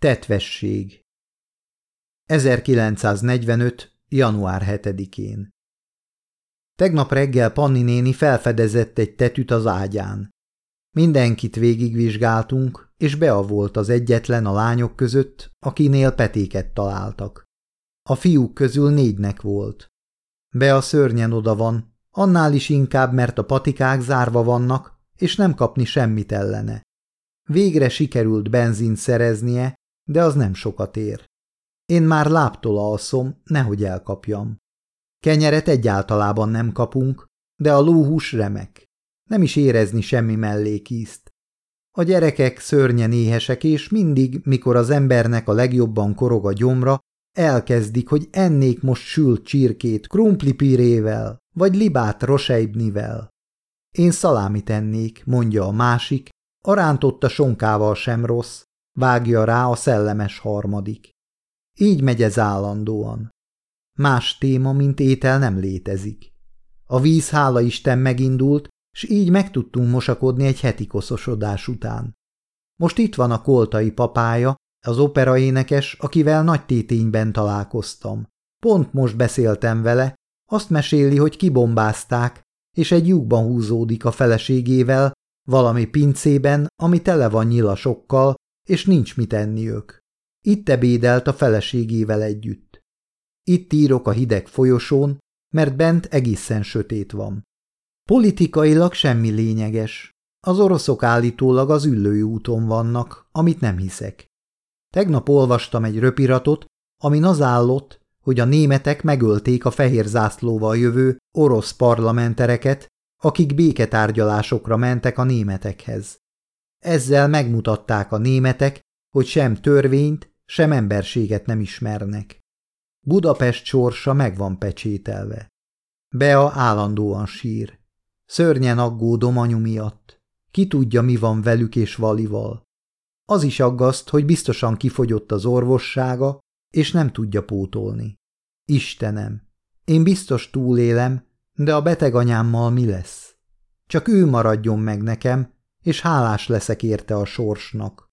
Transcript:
Tetvesség 1945. január 7-én Tegnap reggel Panni néni felfedezett egy tetűt az ágyán. Mindenkit végigvizsgáltunk, és Bea volt az egyetlen a lányok között, akinél petéket találtak. A fiúk közül négynek volt. Bea szörnyen oda van, annál is inkább, mert a patikák zárva vannak, és nem kapni semmit ellene. Végre sikerült benzint szereznie, de az nem sokat ér. Én már láptól alszom, nehogy elkapjam. Kenyeret egyáltalában nem kapunk, de a lóhús remek. Nem is érezni semmi mellékízt. A gyerekek szörnyen éhesek, és mindig, mikor az embernek a legjobban korog a gyomra, elkezdik, hogy ennék most sült csirkét krumplipirével, vagy libát roseibnivel. Én szalámit ennék, mondja a másik, a rántotta sonkával sem rossz, vágja rá a szellemes harmadik. Így megy ez állandóan. Más téma, mint étel nem létezik. A víz hála Isten megindult, s így meg tudtunk mosakodni egy heti koszosodás után. Most itt van a koltai papája, az operaénekes, akivel nagy tétényben találkoztam. Pont most beszéltem vele, azt meséli, hogy kibombázták, és egy lyukban húzódik a feleségével, valami pincében, ami tele van nyilasokkal, és nincs mit enniük. Itt ebédelt a feleségével együtt. Itt írok a hideg folyosón, mert bent egészen sötét van. Politikailag semmi lényeges. Az oroszok állítólag az üllői úton vannak, amit nem hiszek. Tegnap olvastam egy röpiratot, amin az állott, hogy a németek megölték a fehér zászlóval jövő orosz parlamentereket, akik béketárgyalásokra mentek a németekhez. Ezzel megmutatták a németek, hogy sem törvényt, sem emberséget nem ismernek. Budapest sorsa meg van pecsételve. Bea állandóan sír. Szörnyen aggódom anyu miatt. Ki tudja, mi van velük és Valival. Az is aggaszt, hogy biztosan kifogyott az orvossága, és nem tudja pótolni. Istenem, én biztos túlélem, de a beteg anyámmal mi lesz? Csak ő maradjon meg nekem, és hálás leszek érte a sorsnak.